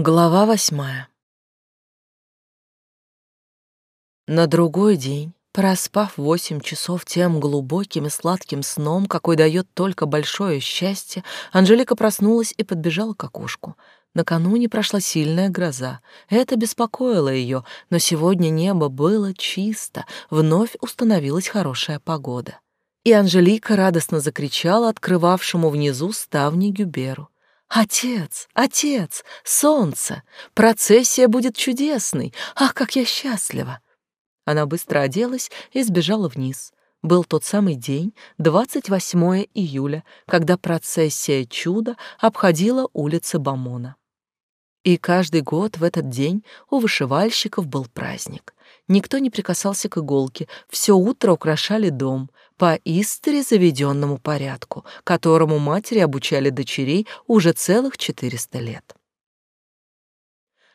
Глава восьмая. На другой день, проспав восемь часов тем глубоким и сладким сном, какой дает только большое счастье, Анжелика проснулась и подбежала к окошку. Накануне прошла сильная гроза. Это беспокоило ее, но сегодня небо было чисто, вновь установилась хорошая погода. И Анжелика радостно закричала открывавшему внизу ставни Гюберу. «Отец, отец, солнце! Процессия будет чудесной! Ах, как я счастлива!» Она быстро оделась и сбежала вниз. Был тот самый день, 28 июля, когда процессия чуда обходила улицы Бамона. И каждый год в этот день у вышивальщиков был праздник. Никто не прикасался к иголке, все утро украшали дом, по истори заведенному порядку, которому матери обучали дочерей уже целых 400 лет.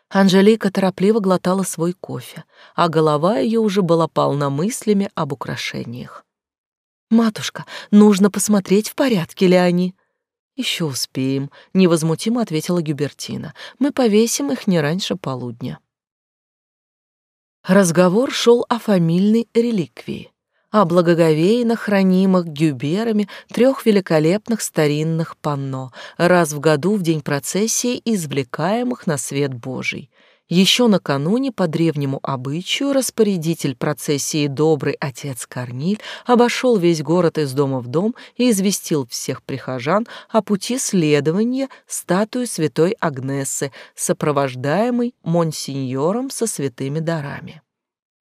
Анжелика торопливо глотала свой кофе, а голова ее уже была полна мыслями об украшениях. «Матушка, нужно посмотреть, в порядке ли они». «Еще успеем», — невозмутимо ответила Гюбертина. «Мы повесим их не раньше полудня». Разговор шел о фамильной реликвии о благоговейно хранимых гюберами трех великолепных старинных панно, раз в году в день процессии извлекаемых на свет Божий. Еще накануне по древнему обычаю распорядитель процессии добрый отец Корниль обошел весь город из дома в дом и известил всех прихожан о пути следования статуи святой Агнессы, сопровождаемой монсеньором со святыми дарами.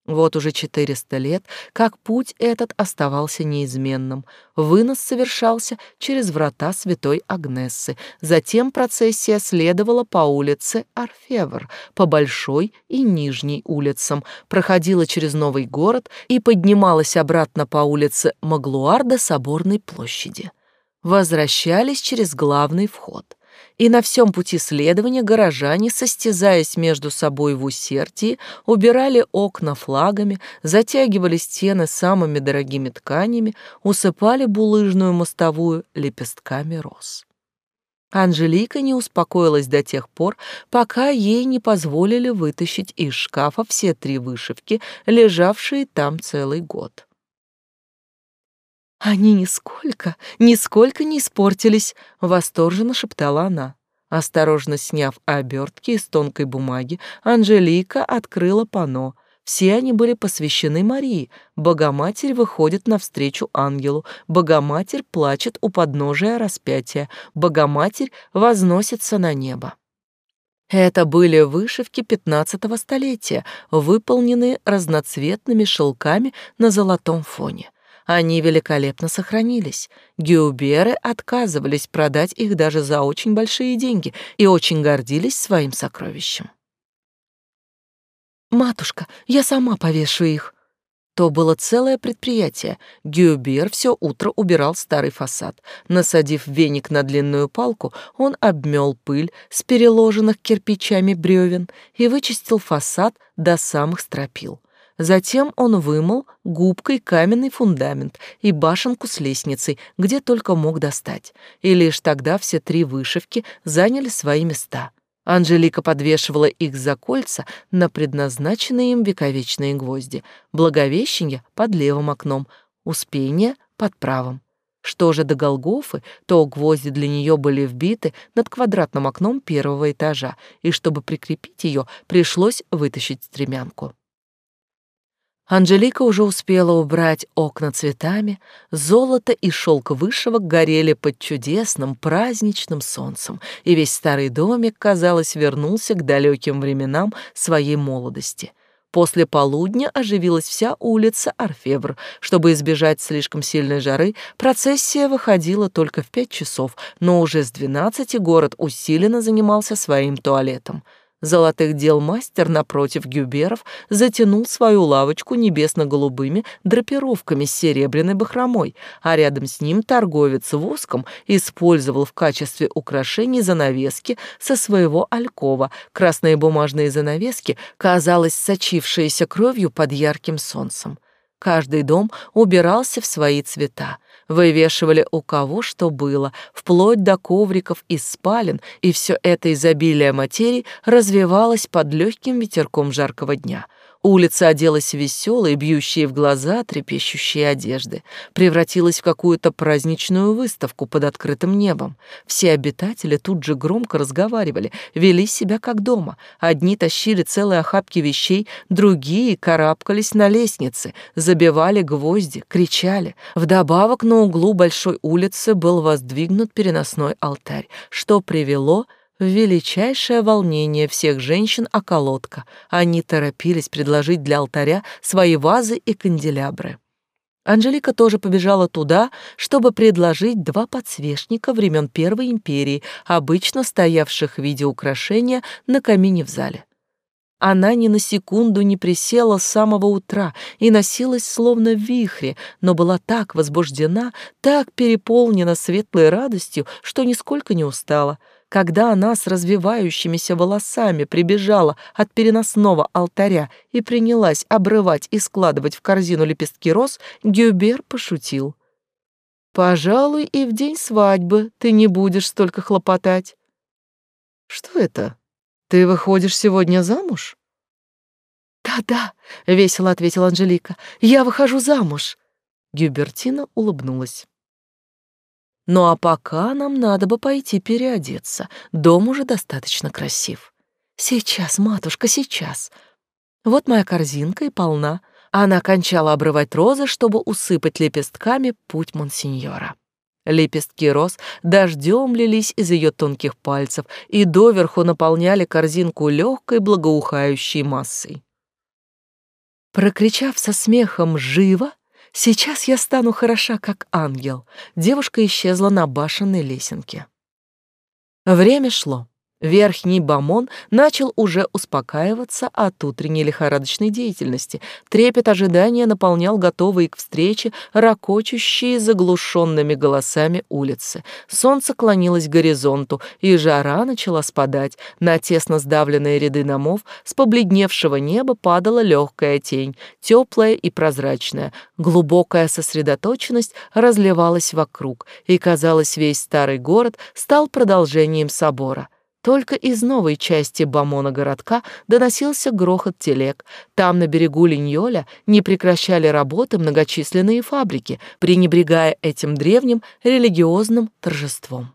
Вот уже 400 лет, как путь этот оставался неизменным. Вынос совершался через врата святой Агнессы. Затем процессия следовала по улице Арфевр, по Большой и Нижней улицам, проходила через Новый город и поднималась обратно по улице Маглуар до Соборной площади. Возвращались через главный вход и на всем пути следования горожане, состязаясь между собой в усердии, убирали окна флагами, затягивали стены самыми дорогими тканями, усыпали булыжную мостовую лепестками роз. Анжелика не успокоилась до тех пор, пока ей не позволили вытащить из шкафа все три вышивки, лежавшие там целый год. «Они нисколько, нисколько не испортились», — восторженно шептала она. Осторожно сняв обертки из тонкой бумаги, Анжелика открыла пано. Все они были посвящены Марии. Богоматерь выходит навстречу ангелу. Богоматерь плачет у подножия распятия. Богоматерь возносится на небо. Это были вышивки пятнадцатого столетия, выполненные разноцветными шелками на золотом фоне. Они великолепно сохранились. Геуберы отказывались продать их даже за очень большие деньги и очень гордились своим сокровищем. «Матушка, я сама повешу их», то было целое предприятие. Гюбер все утро убирал старый фасад. Насадив веник на длинную палку, он обмел пыль с переложенных кирпичами бревен и вычистил фасад до самых стропил. Затем он вымыл губкой каменный фундамент и башенку с лестницей, где только мог достать. И лишь тогда все три вышивки заняли свои места. Анжелика подвешивала их за кольца на предназначенные им вековечные гвозди. Благовещение под левым окном, Успение под правым. Что же до Голгофы, то гвозди для нее были вбиты над квадратным окном первого этажа, и чтобы прикрепить ее, пришлось вытащить стремянку. Анжелика уже успела убрать окна цветами, золото и шелк вышивок горели под чудесным праздничным солнцем, и весь старый домик, казалось, вернулся к далеким временам своей молодости. После полудня оживилась вся улица Арфевр. Чтобы избежать слишком сильной жары, процессия выходила только в пять часов, но уже с двенадцати город усиленно занимался своим туалетом — Золотых дел мастер напротив Гюберов затянул свою лавочку небесно-голубыми драпировками с серебряной бахромой, а рядом с ним торговец воском использовал в качестве украшений занавески со своего алькова, красные бумажные занавески, казалось, сочившиеся кровью под ярким солнцем. Каждый дом убирался в свои цвета. Вывешивали у кого что было, вплоть до ковриков из спален, и все это изобилие материй развивалось под легким ветерком жаркого дня — Улица оделась в веселые, бьющие в глаза, трепещущие одежды, превратилась в какую-то праздничную выставку под открытым небом. Все обитатели тут же громко разговаривали, вели себя как дома. Одни тащили целые охапки вещей, другие карабкались на лестнице, забивали гвозди, кричали. Вдобавок на углу большой улицы был воздвигнут переносной алтарь, что привело в величайшее волнение всех женщин околотка. Они торопились предложить для алтаря свои вазы и канделябры. Анжелика тоже побежала туда, чтобы предложить два подсвечника времен Первой империи, обычно стоявших в виде украшения на камине в зале. Она ни на секунду не присела с самого утра и носилась словно в вихре, но была так возбуждена, так переполнена светлой радостью, что нисколько не устала — когда она с развивающимися волосами прибежала от переносного алтаря и принялась обрывать и складывать в корзину лепестки роз, Гюбер пошутил. «Пожалуй, и в день свадьбы ты не будешь столько хлопотать». «Что это? Ты выходишь сегодня замуж?» «Да-да», — весело ответила Анжелика, — «я выхожу замуж». Гюбертина улыбнулась. Ну а пока нам надо бы пойти переодеться. Дом уже достаточно красив. Сейчас, матушка, сейчас. Вот моя корзинка и полна. Она кончала обрывать розы, чтобы усыпать лепестками путь монсеньора. Лепестки роз дождем лились из ее тонких пальцев и доверху наполняли корзинку легкой благоухающей массой. Прокричав со смехом «Живо!», Сейчас я стану хороша, как ангел. Девушка исчезла на башенной лесенке. Время шло. Верхний бомон начал уже успокаиваться от утренней лихорадочной деятельности. Трепет ожидания наполнял готовые к встрече ракочущие заглушенными голосами улицы. Солнце клонилось к горизонту, и жара начала спадать. На тесно сдавленные ряды домов с побледневшего неба падала легкая тень, теплая и прозрачная. Глубокая сосредоточенность разливалась вокруг, и, казалось, весь старый город стал продолжением собора. Только из новой части Бамона городка доносился грохот телег. Там, на берегу Линьоля, не прекращали работы многочисленные фабрики, пренебрегая этим древним религиозным торжеством.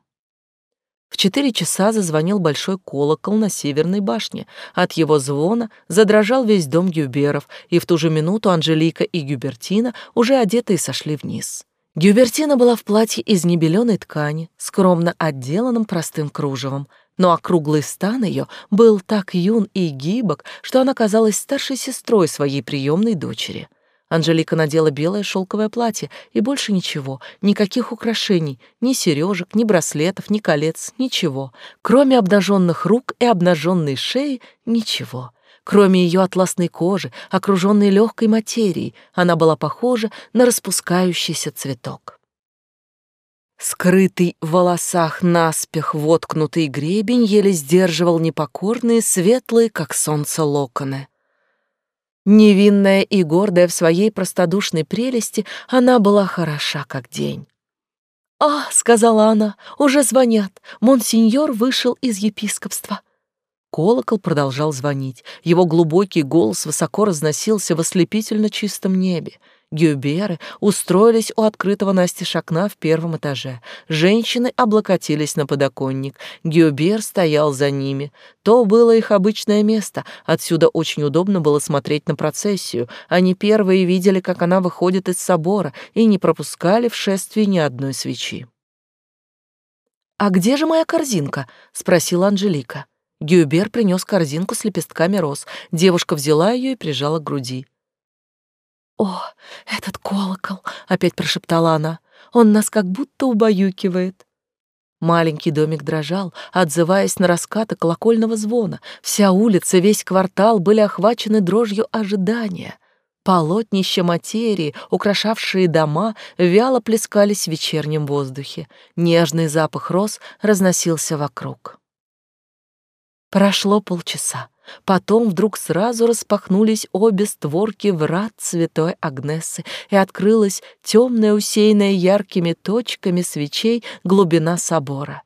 В четыре часа зазвонил большой колокол на северной башне. От его звона задрожал весь дом Гюберов, и в ту же минуту Анжелика и Гюбертина, уже одетые, сошли вниз. Гюбертина была в платье из небеленой ткани, скромно отделанном простым кружевом — но округлый стан ее был так юн и гибок, что она казалась старшей сестрой своей приемной дочери. Анжелика надела белое шелковое платье и больше ничего, никаких украшений, ни сережек, ни браслетов, ни колец, ничего. Кроме обнаженных рук и обнаженной шеи, ничего. Кроме ее атласной кожи, окруженной легкой материей, она была похожа на распускающийся цветок. Скрытый в волосах наспех воткнутый гребень еле сдерживал непокорные, светлые, как солнце, локоны. Невинная и гордая в своей простодушной прелести, она была хороша, как день. «А», — сказала она, — «уже звонят. Монсеньор вышел из епископства». Колокол продолжал звонить. Его глубокий голос высоко разносился в ослепительно чистом небе. Гюберы устроились у открытого настежь окна в первом этаже. Женщины облокотились на подоконник. Гюбер стоял за ними. То было их обычное место. Отсюда очень удобно было смотреть на процессию. Они первые видели, как она выходит из собора, и не пропускали в шествии ни одной свечи. «А где же моя корзинка?» — спросила Анжелика. Гюбер принес корзинку с лепестками роз. Девушка взяла ее и прижала к груди. «О, этот колокол!» — опять прошептала она. «Он нас как будто убаюкивает». Маленький домик дрожал, отзываясь на раскаты колокольного звона. Вся улица, весь квартал были охвачены дрожью ожидания. Полотнища материи, украшавшие дома, вяло плескались в вечернем воздухе. Нежный запах роз разносился вокруг. Прошло полчаса. Потом вдруг сразу распахнулись обе створки врат святой Агнесы, и открылась темная, усеянная яркими точками свечей глубина собора.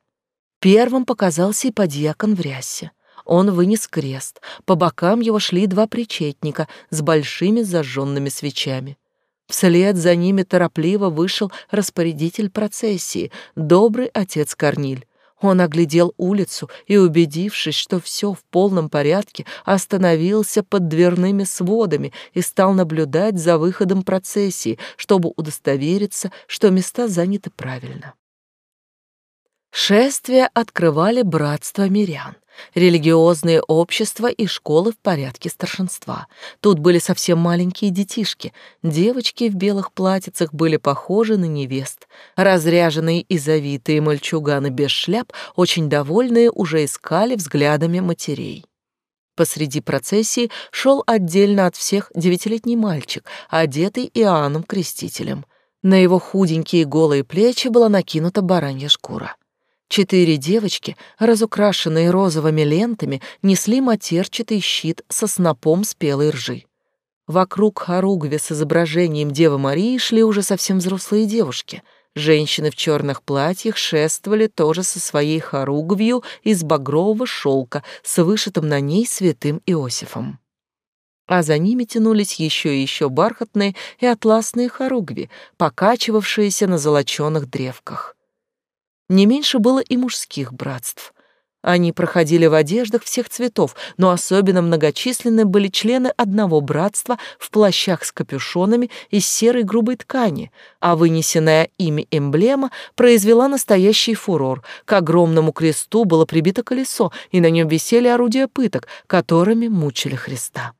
Первым показался и подьякон в рясе. Он вынес крест. По бокам его шли два причетника с большими зажженными свечами. Вслед за ними торопливо вышел распорядитель процессии, добрый отец Корниль. Он оглядел улицу и, убедившись, что все в полном порядке, остановился под дверными сводами и стал наблюдать за выходом процессии, чтобы удостовериться, что места заняты правильно. Шествие открывали братство мирян, религиозные общества и школы в порядке старшинства. Тут были совсем маленькие детишки. Девочки в белых платьицах были похожи на невест. Разряженные и завитые мальчуганы без шляп, очень довольные, уже искали взглядами матерей. Посреди процессии шел отдельно от всех девятилетний мальчик, одетый Иоанном Крестителем. На его худенькие голые плечи была накинута баранья шкура. Четыре девочки, разукрашенные розовыми лентами, несли матерчатый щит со снопом спелой ржи. Вокруг хоругви с изображением Девы Марии шли уже совсем взрослые девушки. Женщины в черных платьях шествовали тоже со своей хоругвью из багрового шелка с вышитым на ней святым Иосифом. А за ними тянулись еще и еще бархатные и атласные хоругви, покачивавшиеся на золоченых древках. Не меньше было и мужских братств. Они проходили в одеждах всех цветов, но особенно многочисленны были члены одного братства в плащах с капюшонами из серой грубой ткани, а вынесенная ими эмблема произвела настоящий фурор. К огромному кресту было прибито колесо, и на нем висели орудия пыток, которыми мучили Христа.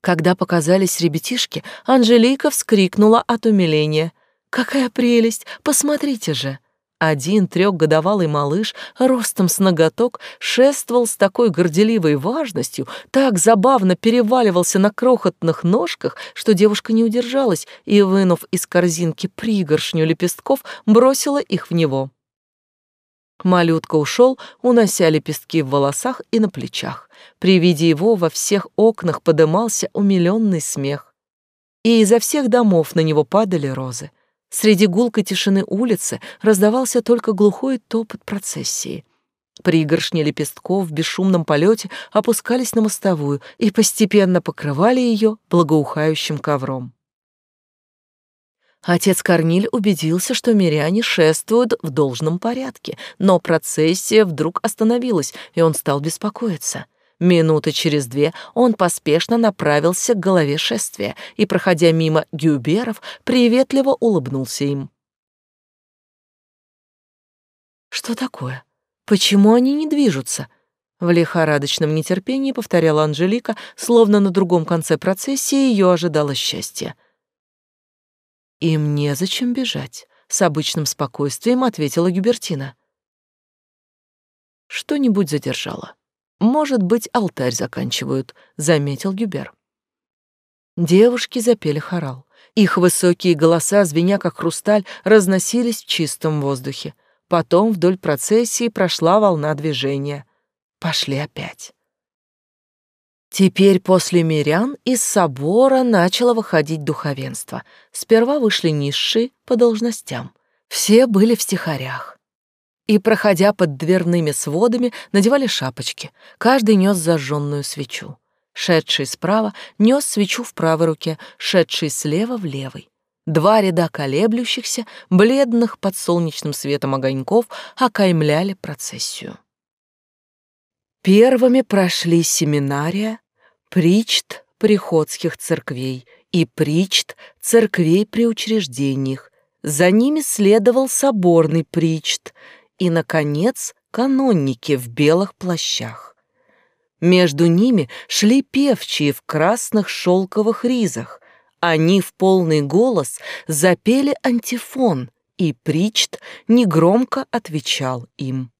Когда показались ребятишки, Анжелика вскрикнула от умиления — Какая прелесть! Посмотрите же!» Один трехгодовалый малыш, ростом с ноготок, шествовал с такой горделивой важностью, так забавно переваливался на крохотных ножках, что девушка не удержалась и, вынув из корзинки пригоршню лепестков, бросила их в него. Малютка ушел, унося лепестки в волосах и на плечах. При виде его во всех окнах подымался умиленный смех. И изо всех домов на него падали розы. Среди гулкой тишины улицы раздавался только глухой топот процессии. Пригоршни лепестков в бесшумном полете опускались на мостовую и постепенно покрывали ее благоухающим ковром. Отец Корниль убедился, что миряне шествуют в должном порядке, но процессия вдруг остановилась, и он стал беспокоиться. Минуты через две он поспешно направился к голове шествия и, проходя мимо гюберов, приветливо улыбнулся им. «Что такое? Почему они не движутся?» В лихорадочном нетерпении повторяла Анжелика, словно на другом конце процессии ее ожидало счастье. «Им незачем бежать», — с обычным спокойствием ответила Гюбертина. «Что-нибудь задержало». Может быть, алтарь заканчивают, заметил Гюбер. Девушки запели хорал. Их высокие голоса, звеня как хрусталь, разносились в чистом воздухе. Потом вдоль процессии прошла волна движения. Пошли опять. Теперь после мирян из собора начало выходить духовенство. Сперва вышли низшие по должностям. Все были в стихарях и, проходя под дверными сводами, надевали шапочки. Каждый нес зажженную свечу. Шедший справа нес свечу в правой руке, шедший слева в левой. Два ряда колеблющихся, бледных под солнечным светом огоньков окаймляли процессию. Первыми прошли семинария, причт приходских церквей и причт церквей при учреждениях. За ними следовал соборный причт — и, наконец, канонники в белых плащах. Между ними шли певчие в красных шелковых ризах. Они в полный голос запели антифон, и Причт негромко отвечал им.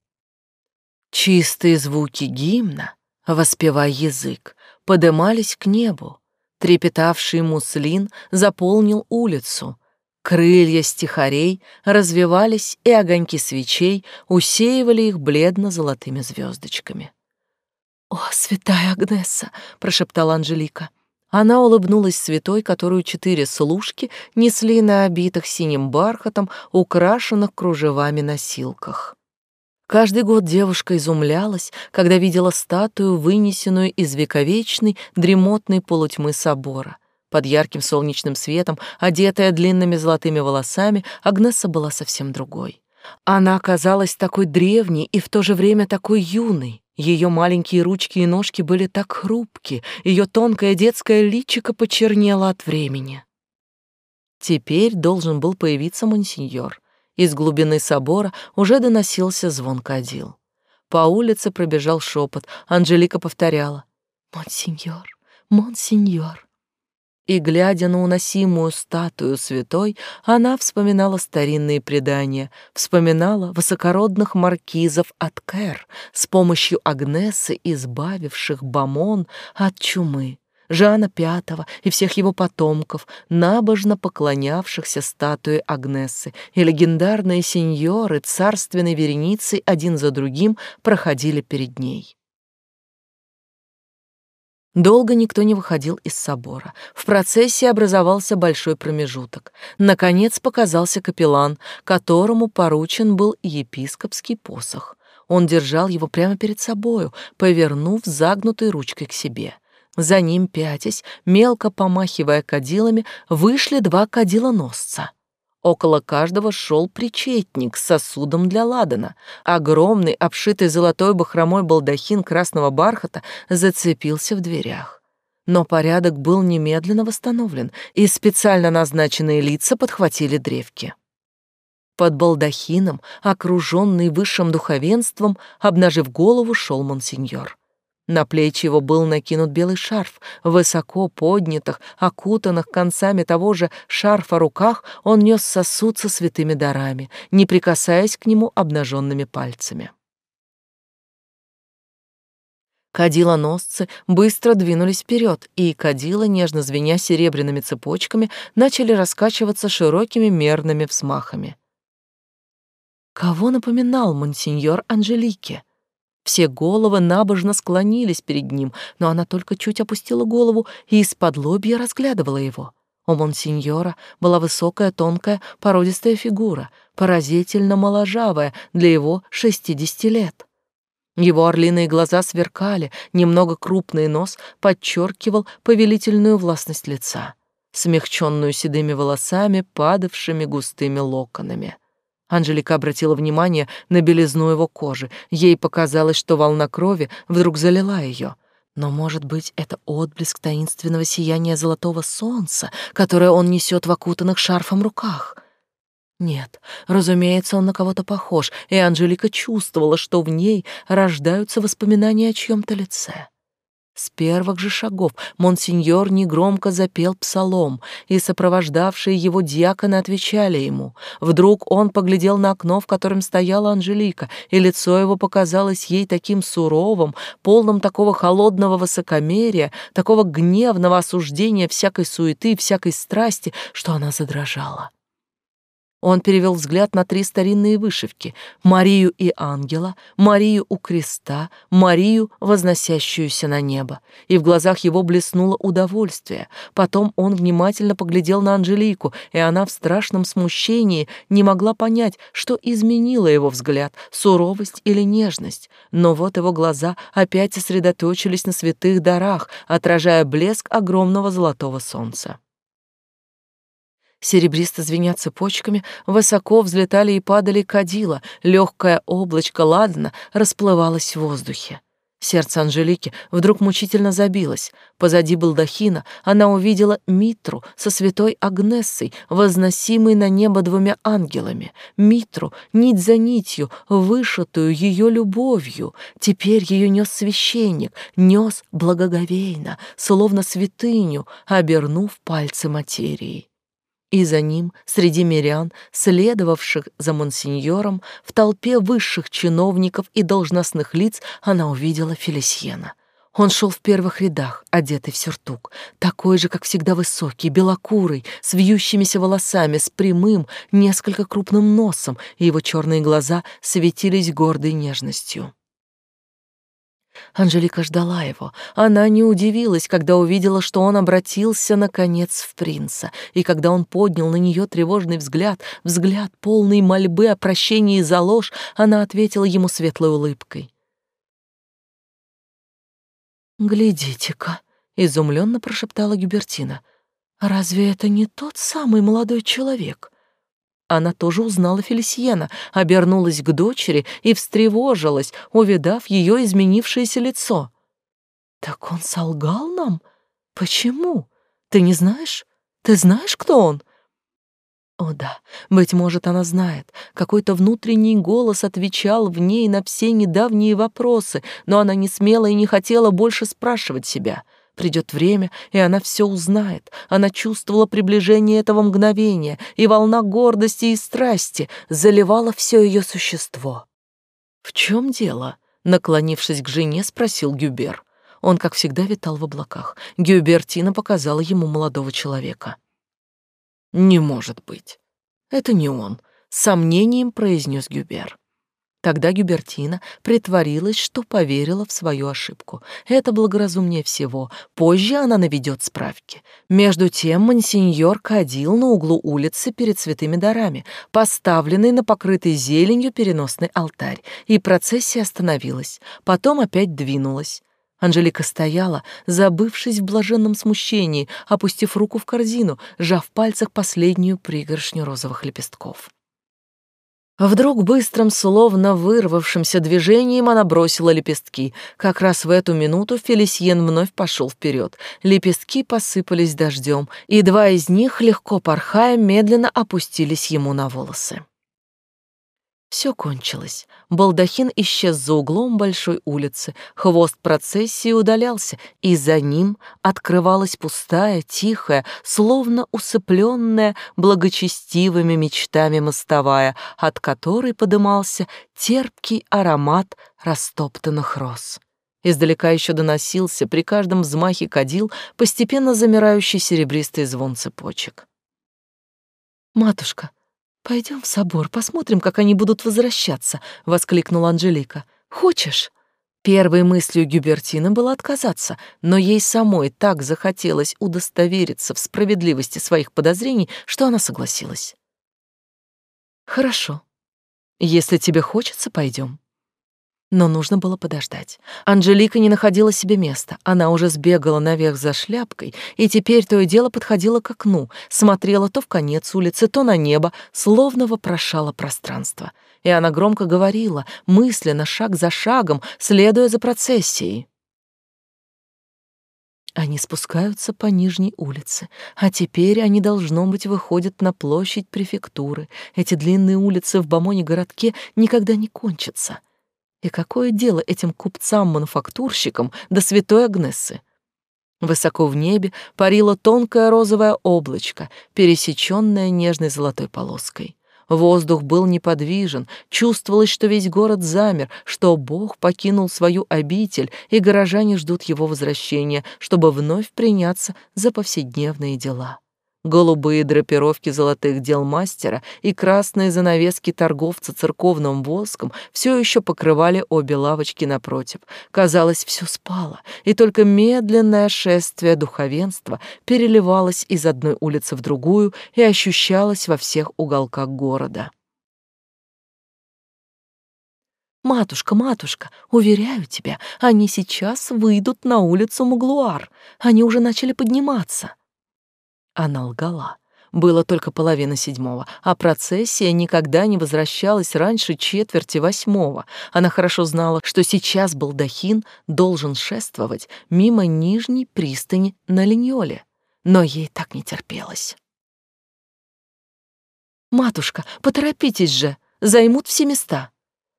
Чистые звуки гимна, воспевая язык, подымались к небу. Трепетавший муслин заполнил улицу — Крылья стихарей развивались, и огоньки свечей усеивали их бледно-золотыми звездочками. «О, святая Агнесса!» — прошептала Анжелика. Она улыбнулась святой, которую четыре служки несли на обитых синим бархатом, украшенных кружевами носилках. Каждый год девушка изумлялась, когда видела статую, вынесенную из вековечной дремотной полутьмы собора. Под ярким солнечным светом, одетая длинными золотыми волосами, Агнесса была совсем другой. Она оказалась такой древней и в то же время такой юной. Ее маленькие ручки и ножки были так хрупки, ее тонкое детское личико почернело от времени. Теперь должен был появиться монсеньор. Из глубины собора уже доносился звон кадил. По улице пробежал шепот. Анжелика повторяла «Монсеньор, монсеньор». И, глядя на уносимую статую святой, она вспоминала старинные предания, вспоминала высокородных маркизов от Кэр, с помощью Агнесы избавивших Бамон от чумы, Жана Пятого и всех его потомков, набожно поклонявшихся статуе Агнесы, и легендарные сеньоры царственной вереницей один за другим проходили перед ней. Долго никто не выходил из собора. В процессе образовался большой промежуток. Наконец показался капеллан, которому поручен был епископский посох. Он держал его прямо перед собою, повернув загнутой ручкой к себе. За ним, пятясь, мелко помахивая кадилами, вышли два кадилоносца — Около каждого шел причетник с сосудом для ладана. Огромный, обшитый золотой бахромой балдахин красного бархата зацепился в дверях. Но порядок был немедленно восстановлен, и специально назначенные лица подхватили древки. Под балдахином, окруженный высшим духовенством, обнажив голову, шел монсеньор. На плечи его был накинут белый шарф. высоко поднятых, окутанных концами того же шарфа руках он нес сосуд со святыми дарами, не прикасаясь к нему обнаженными пальцами. Кадилоносцы быстро двинулись вперед, и кадила, нежно звеня серебряными цепочками, начали раскачиваться широкими мерными взмахами. Кого напоминал монсеньор Анжелике? Все головы набожно склонились перед ним, но она только чуть опустила голову и из-под лобья разглядывала его. У монсеньора была высокая, тонкая, породистая фигура, поразительно моложавая для его шестидесяти лет. Его орлиные глаза сверкали, немного крупный нос подчеркивал повелительную властность лица, смягченную седыми волосами, падавшими густыми локонами. Анжелика обратила внимание на белизну его кожи. Ей показалось, что волна крови вдруг залила ее. Но, может быть, это отблеск таинственного сияния золотого солнца, которое он несет в окутанных шарфом руках. Нет, разумеется, он на кого-то похож, и Анжелика чувствовала, что в ней рождаются воспоминания о чьем-то лице. С первых же шагов монсеньор негромко запел псалом, и сопровождавшие его диаконы отвечали ему. Вдруг он поглядел на окно, в котором стояла Анжелика, и лицо его показалось ей таким суровым, полным такого холодного высокомерия, такого гневного осуждения всякой суеты, всякой страсти, что она задрожала. Он перевел взгляд на три старинные вышивки — Марию и ангела, Марию у креста, Марию, возносящуюся на небо. И в глазах его блеснуло удовольствие. Потом он внимательно поглядел на Анжелику, и она в страшном смущении не могла понять, что изменило его взгляд — суровость или нежность. Но вот его глаза опять сосредоточились на святых дарах, отражая блеск огромного золотого солнца. Серебристо звеня цепочками, высоко взлетали и падали кадила, легкое облачко ладана расплывалось в воздухе. Сердце Анжелики вдруг мучительно забилось. Позади балдахина она увидела Митру со святой Агнессой, возносимой на небо двумя ангелами. Митру, нить за нитью, вышитую ее любовью. Теперь ее нес священник, нес благоговейно, словно святыню, обернув пальцы материи и за ним, среди мирян, следовавших за монсеньором, в толпе высших чиновников и должностных лиц она увидела Фелисьена. Он шел в первых рядах, одетый в сюртук, такой же, как всегда, высокий, белокурый, с вьющимися волосами, с прямым, несколько крупным носом, и его черные глаза светились гордой нежностью. Анжелика ждала его. Она не удивилась, когда увидела, что он обратился, наконец, в принца, и когда он поднял на нее тревожный взгляд, взгляд полный мольбы о прощении за ложь, она ответила ему светлой улыбкой. «Глядите-ка», — изумленно прошептала Гюбертина, — «разве это не тот самый молодой человек?» Она тоже узнала Фелисиена, обернулась к дочери и встревожилась, увидав ее изменившееся лицо. «Так он солгал нам? Почему? Ты не знаешь? Ты знаешь, кто он?» О да, быть может, она знает. Какой-то внутренний голос отвечал в ней на все недавние вопросы, но она не смела и не хотела больше спрашивать себя — Придет время, и она все узнает. Она чувствовала приближение этого мгновения, и волна гордости и страсти заливала все ее существо. «В чем дело?» — наклонившись к жене, спросил Гюбер. Он, как всегда, витал в облаках. Гюбертина показала ему молодого человека. «Не может быть. Это не он», — сомнением произнес Гюбер. Тогда Гюбертина притворилась, что поверила в свою ошибку. Это благоразумнее всего. Позже она наведет справки. Между тем мансиньор кадил на углу улицы перед святыми дарами, поставленный на покрытый зеленью переносный алтарь, и процессия остановилась. Потом опять двинулась. Анжелика стояла, забывшись в блаженном смущении, опустив руку в корзину, сжав в пальцах последнюю пригоршню розовых лепестков. Вдруг быстрым, словно вырвавшимся движением она бросила лепестки. Как раз в эту минуту Фелисьен вновь пошел вперед. Лепестки посыпались дождем, и два из них, легко порхая, медленно опустились ему на волосы. Все кончилось. Балдахин исчез за углом большой улицы, хвост процессии удалялся, и за ним открывалась пустая, тихая, словно усыпленная благочестивыми мечтами мостовая, от которой подымался терпкий аромат растоптанных роз. Издалека еще доносился при каждом взмахе кадил постепенно замирающий серебристый звон цепочек. «Матушка, Пойдем в собор, посмотрим, как они будут возвращаться, воскликнула Анжелика. Хочешь? Первой мыслью Гюбертины было отказаться, но ей самой так захотелось удостовериться в справедливости своих подозрений, что она согласилась. Хорошо. Если тебе хочется, пойдем. Но нужно было подождать. Анжелика не находила себе места. Она уже сбегала наверх за шляпкой, и теперь то и дело подходила к окну, смотрела то в конец улицы, то на небо, словно вопрошала пространство. И она громко говорила, мысленно, шаг за шагом, следуя за процессией. Они спускаются по нижней улице, а теперь они, должно быть, выходят на площадь префектуры. Эти длинные улицы в Бамоне-городке никогда не кончатся. И какое дело этим купцам-мануфактурщикам до святой Агнессы? Высоко в небе парило тонкое розовое облачко, пересечённое нежной золотой полоской. Воздух был неподвижен, чувствовалось, что весь город замер, что Бог покинул свою обитель, и горожане ждут его возвращения, чтобы вновь приняться за повседневные дела. Голубые драпировки золотых дел мастера и красные занавески торговца церковным воском все еще покрывали обе лавочки напротив. Казалось, все спало, и только медленное шествие духовенства переливалось из одной улицы в другую и ощущалось во всех уголках города. «Матушка, матушка, уверяю тебя, они сейчас выйдут на улицу Муглуар. Они уже начали подниматься». Она лгала. Было только половина седьмого, а процессия никогда не возвращалась раньше четверти восьмого. Она хорошо знала, что сейчас балдахин должен шествовать мимо нижней пристани на Линьоле, но ей так не терпелось. «Матушка, поторопитесь же, займут все места».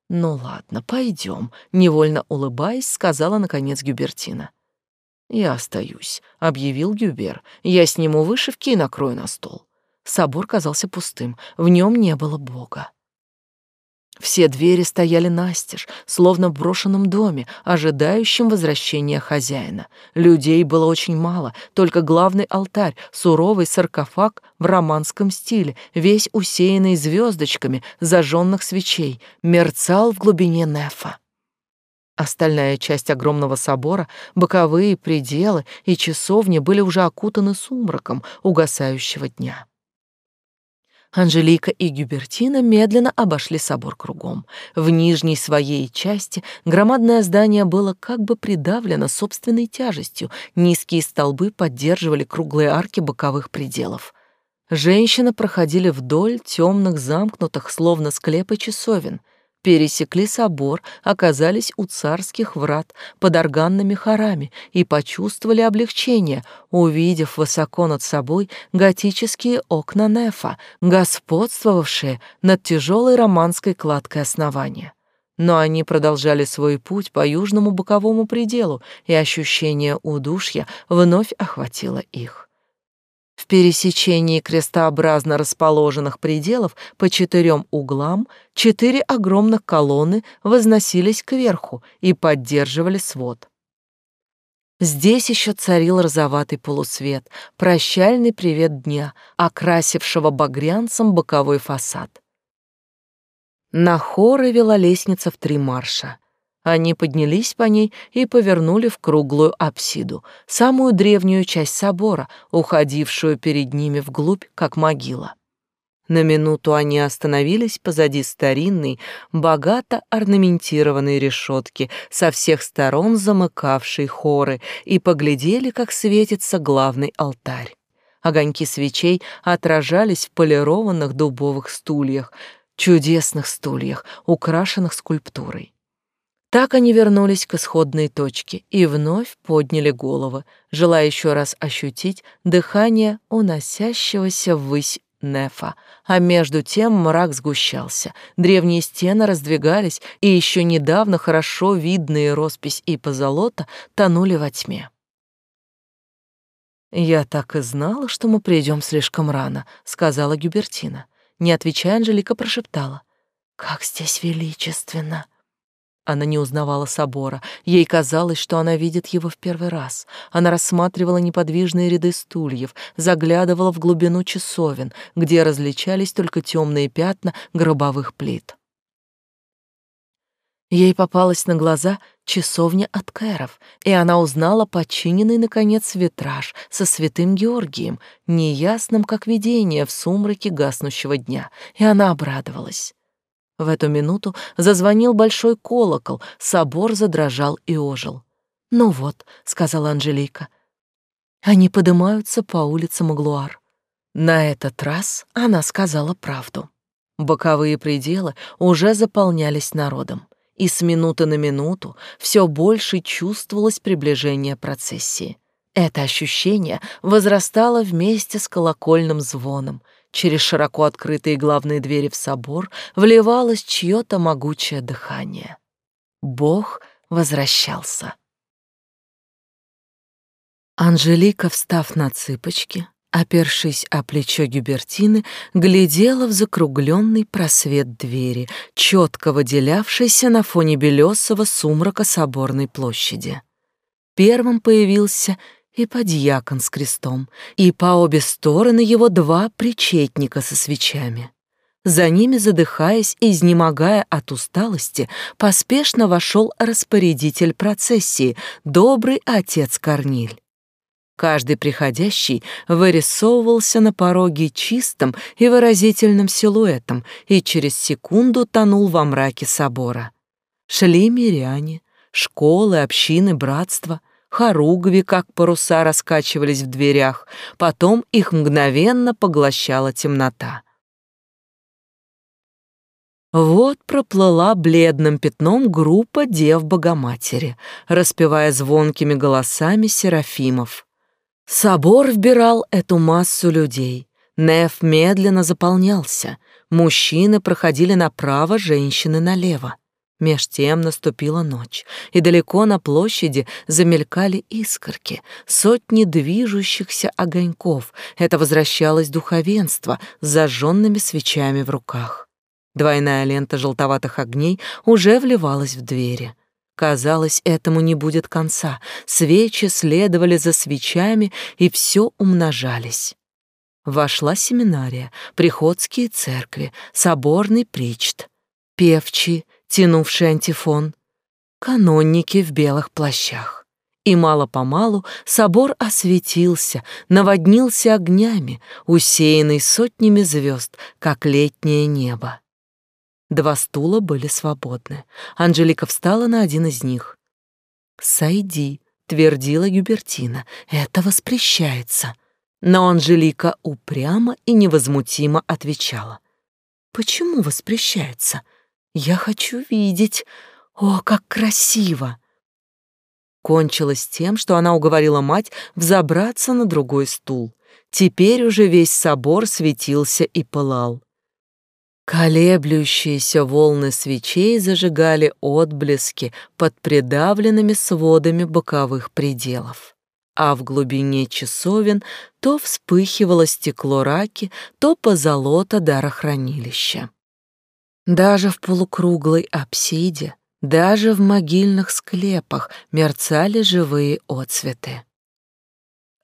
«Ну ладно, пойдем», — невольно улыбаясь, сказала наконец Гюбертина. «Я остаюсь», — объявил Гюбер. «Я сниму вышивки и накрою на стол». Собор казался пустым, в нем не было Бога. Все двери стояли настежь, словно в брошенном доме, ожидающем возвращения хозяина. Людей было очень мало, только главный алтарь, суровый саркофаг в романском стиле, весь усеянный звездочками зажженных свечей, мерцал в глубине нефа. Остальная часть огромного собора, боковые пределы и часовни были уже окутаны сумраком угасающего дня. Анжелика и Гюбертина медленно обошли собор кругом. В нижней своей части громадное здание было как бы придавлено собственной тяжестью, низкие столбы поддерживали круглые арки боковых пределов. Женщины проходили вдоль темных замкнутых, словно склепы часовен — пересекли собор, оказались у царских врат под органными хорами и почувствовали облегчение, увидев высоко над собой готические окна нефа, господствовавшие над тяжелой романской кладкой основания. Но они продолжали свой путь по южному боковому пределу, и ощущение удушья вновь охватило их. В пересечении крестообразно расположенных пределов по четырем углам четыре огромных колонны возносились кверху и поддерживали свод. Здесь еще царил розоватый полусвет, прощальный привет дня, окрасившего багрянцем боковой фасад. На хоры вела лестница в три марша. Они поднялись по ней и повернули в круглую апсиду, самую древнюю часть собора, уходившую перед ними вглубь, как могила. На минуту они остановились позади старинной, богато орнаментированной решетки, со всех сторон замыкавшей хоры, и поглядели, как светится главный алтарь. Огоньки свечей отражались в полированных дубовых стульях, чудесных стульях, украшенных скульптурой. Так они вернулись к исходной точке и вновь подняли головы, желая еще раз ощутить дыхание уносящегося ввысь Нефа, а между тем мрак сгущался, древние стены раздвигались, и еще недавно хорошо видные роспись и позолота тонули во тьме. «Я так и знала, что мы придем слишком рано», — сказала Гюбертина. Не отвечая, Анжелика прошептала. «Как здесь величественно!» Она не узнавала собора. Ей казалось, что она видит его в первый раз. Она рассматривала неподвижные ряды стульев, заглядывала в глубину часовен, где различались только темные пятна гробовых плит. Ей попалась на глаза часовня от Кэров, и она узнала починенный, наконец, витраж со святым Георгием, неясным, как видение в сумраке гаснущего дня, и она обрадовалась. В эту минуту зазвонил большой колокол, собор задрожал и ожил. «Ну вот», — сказала Анжелика, — «они поднимаются по улице Маглуар». На этот раз она сказала правду. Боковые пределы уже заполнялись народом, и с минуты на минуту все больше чувствовалось приближение процессии. Это ощущение возрастало вместе с колокольным звоном — Через широко открытые главные двери в собор вливалось чье-то могучее дыхание. Бог возвращался. Анжелика, встав на цыпочки, опершись о плечо Гюбертины, глядела в закругленный просвет двери, четко выделявшийся на фоне белесого сумрака соборной площади. Первым появился и подьякон с крестом, и по обе стороны его два причетника со свечами. За ними, задыхаясь и изнемогая от усталости, поспешно вошел распорядитель процессии, добрый отец Корниль. Каждый приходящий вырисовывался на пороге чистым и выразительным силуэтом и через секунду тонул во мраке собора. Шли миряне, школы, общины, братства — хоругви, как паруса, раскачивались в дверях, потом их мгновенно поглощала темнота. Вот проплыла бледным пятном группа дев Богоматери, распевая звонкими голосами серафимов. Собор вбирал эту массу людей. Неф медленно заполнялся. Мужчины проходили направо, женщины налево. Меж тем наступила ночь, и далеко на площади замелькали искорки, сотни движущихся огоньков. Это возвращалось духовенство с зажженными свечами в руках. Двойная лента желтоватых огней уже вливалась в двери. Казалось, этому не будет конца. Свечи следовали за свечами, и все умножались. Вошла семинария, приходские церкви, соборный причт, певчие, тянувший антифон. канонники в белых плащах. И мало-помалу собор осветился, наводнился огнями, усеянный сотнями звезд, как летнее небо. Два стула были свободны. Анжелика встала на один из них. «Сойди», — твердила Гюбертина, — «это воспрещается». Но Анжелика упрямо и невозмутимо отвечала. «Почему воспрещается? Я хочу видеть. О, как красиво!» Кончилось тем, что она уговорила мать взобраться на другой стул. Теперь уже весь собор светился и пылал. Колеблющиеся волны свечей зажигали отблески под придавленными сводами боковых пределов. А в глубине часовен то вспыхивало стекло раки, то позолота дарохранилища. Даже в полукруглой апсиде, даже в могильных склепах мерцали живые отцветы.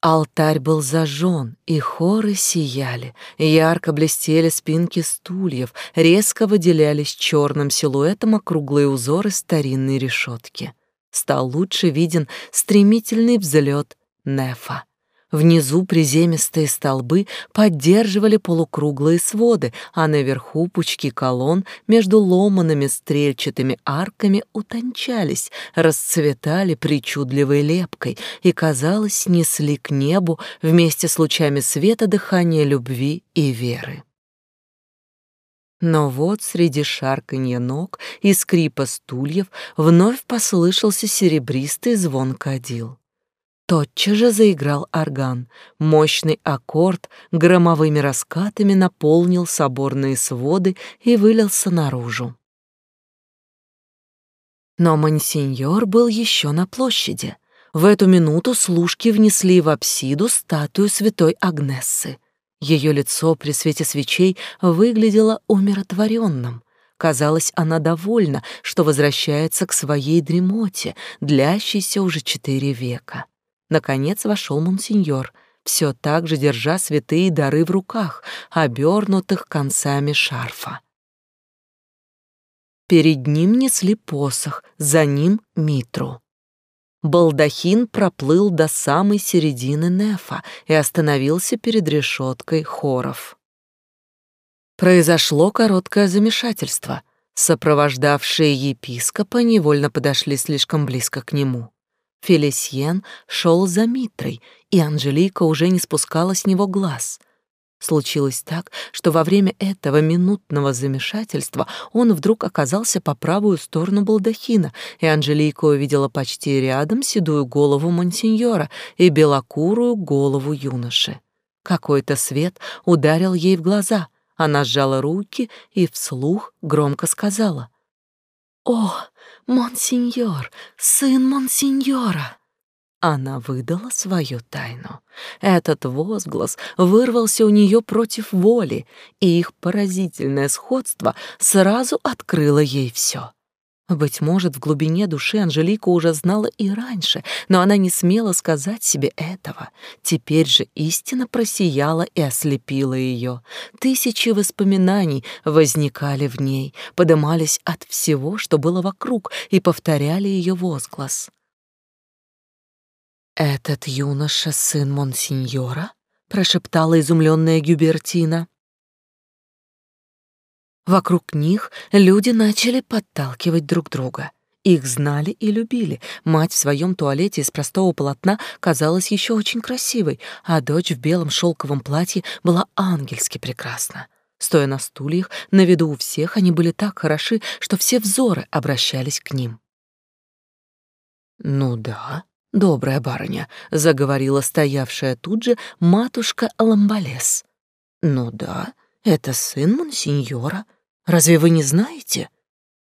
Алтарь был зажжен, и хоры сияли, ярко блестели спинки стульев, резко выделялись черным силуэтом округлые узоры старинной решетки. Стал лучше виден стремительный взлет Нефа. Внизу приземистые столбы поддерживали полукруглые своды, а наверху пучки колонн между ломанными стрельчатыми арками утончались, расцветали причудливой лепкой и, казалось, несли к небу вместе с лучами света дыхание любви и веры. Но вот среди шарканья ног и скрипа стульев вновь послышался серебристый звон кадил. Тотчас же заиграл орган. Мощный аккорд громовыми раскатами наполнил соборные своды и вылился наружу. Но мансиньор был еще на площади. В эту минуту служки внесли в апсиду статую святой Агнессы. Ее лицо при свете свечей выглядело умиротворенным. Казалось, она довольна, что возвращается к своей дремоте, длящейся уже четыре века. Наконец вошел монсеньор, все так же держа святые дары в руках, обернутых концами шарфа. Перед ним несли посох, за ним митру. Балдахин проплыл до самой середины нефа и остановился перед решеткой хоров. Произошло короткое замешательство. Сопровождавшие епископа невольно подошли слишком близко к нему. Фелисьен шел за Митрой, и Анжелика уже не спускала с него глаз. Случилось так, что во время этого минутного замешательства он вдруг оказался по правую сторону балдахина, и Анжелика увидела почти рядом седую голову монсеньора и белокурую голову юноши. Какой-то свет ударил ей в глаза. Она сжала руки и вслух громко сказала. «О, монсеньор, сын монсеньора!» Она выдала свою тайну. Этот возглас вырвался у нее против воли, и их поразительное сходство сразу открыло ей все. Быть может, в глубине души Анжелика уже знала и раньше, но она не смела сказать себе этого. Теперь же истина просияла и ослепила ее. Тысячи воспоминаний возникали в ней, подымались от всего, что было вокруг, и повторяли ее возглас. «Этот юноша — сын монсеньора?» — прошептала изумленная Гюбертина. Вокруг них люди начали подталкивать друг друга. Их знали и любили. Мать в своем туалете из простого полотна казалась еще очень красивой, а дочь в белом шелковом платье была ангельски прекрасна. Стоя на стульях, на виду у всех, они были так хороши, что все взоры обращались к ним. «Ну да, добрая барыня», — заговорила стоявшая тут же матушка Ламбалес. «Ну да, это сын монсеньора. Разве вы не знаете?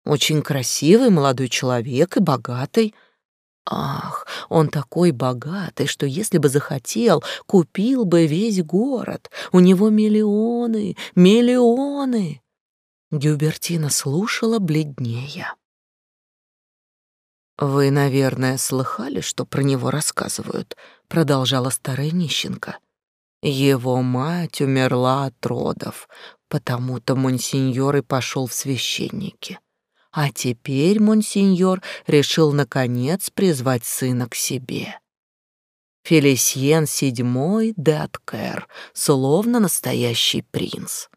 Очень красивый молодой человек и богатый. Ах, он такой богатый, что если бы захотел, купил бы весь город. У него миллионы, миллионы. Гюбертина слушала бледнее. «Вы, наверное, слыхали, что про него рассказывают?» — продолжала старая нищенка. Его мать умерла от родов, потому-то монсеньор и пошел в священники. а теперь монсеньор решил наконец призвать сына к себе. Фелисьен седьмой де Аткер, словно настоящий принц.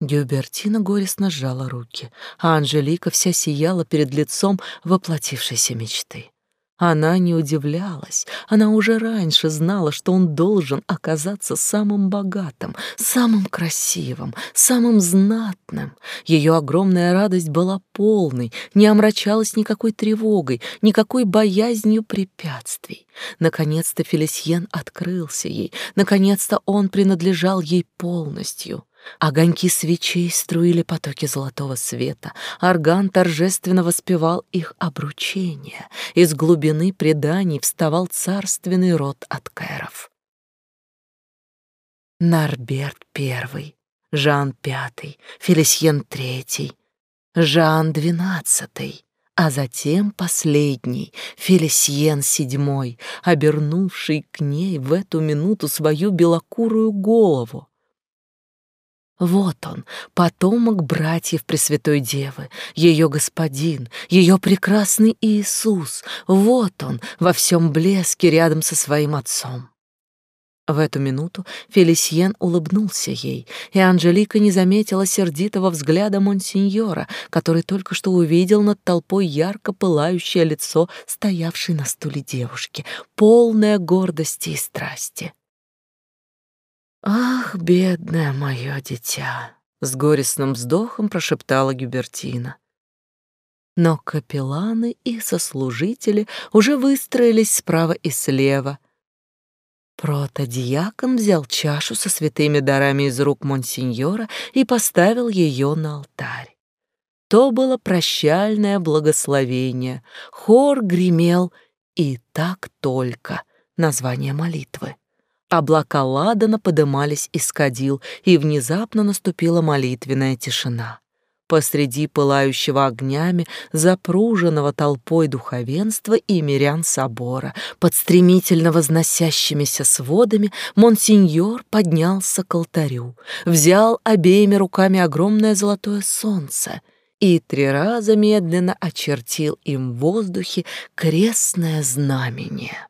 Гюбертина горестно сжала руки, а Анжелика вся сияла перед лицом воплотившейся мечты. Она не удивлялась, она уже раньше знала, что он должен оказаться самым богатым, самым красивым, самым знатным. Ее огромная радость была полной, не омрачалась никакой тревогой, никакой боязнью препятствий. Наконец-то Фелисьен открылся ей, наконец-то он принадлежал ей полностью. Огоньки свечей струили потоки золотого света, орган торжественно воспевал их обручение, из глубины преданий вставал царственный род от кэров. Нарберт I, Жан V, Фелисьен III, Жан XII, а затем последний, Фелисьен VII, обернувший к ней в эту минуту свою белокурую голову, вот он, потомок братьев Пресвятой Девы, ее господин, ее прекрасный Иисус. Вот он, во всем блеске рядом со своим отцом. В эту минуту Фелисьен улыбнулся ей, и Анжелика не заметила сердитого взгляда монсеньора, который только что увидел над толпой ярко пылающее лицо стоявшей на стуле девушки, полное гордости и страсти. «Ах, бедное мое дитя!» — с горестным вздохом прошептала Гюбертина. Но капелланы и сослужители уже выстроились справа и слева. Протодиакон взял чашу со святыми дарами из рук монсеньора и поставил ее на алтарь. То было прощальное благословение. Хор гремел «И так только» — название молитвы. Облака ладана подымались из кадил, и внезапно наступила молитвенная тишина. Посреди пылающего огнями, запруженного толпой духовенства и мирян собора, под стремительно возносящимися сводами, монсеньор поднялся к алтарю, взял обеими руками огромное золотое солнце и три раза медленно очертил им в воздухе крестное знамение.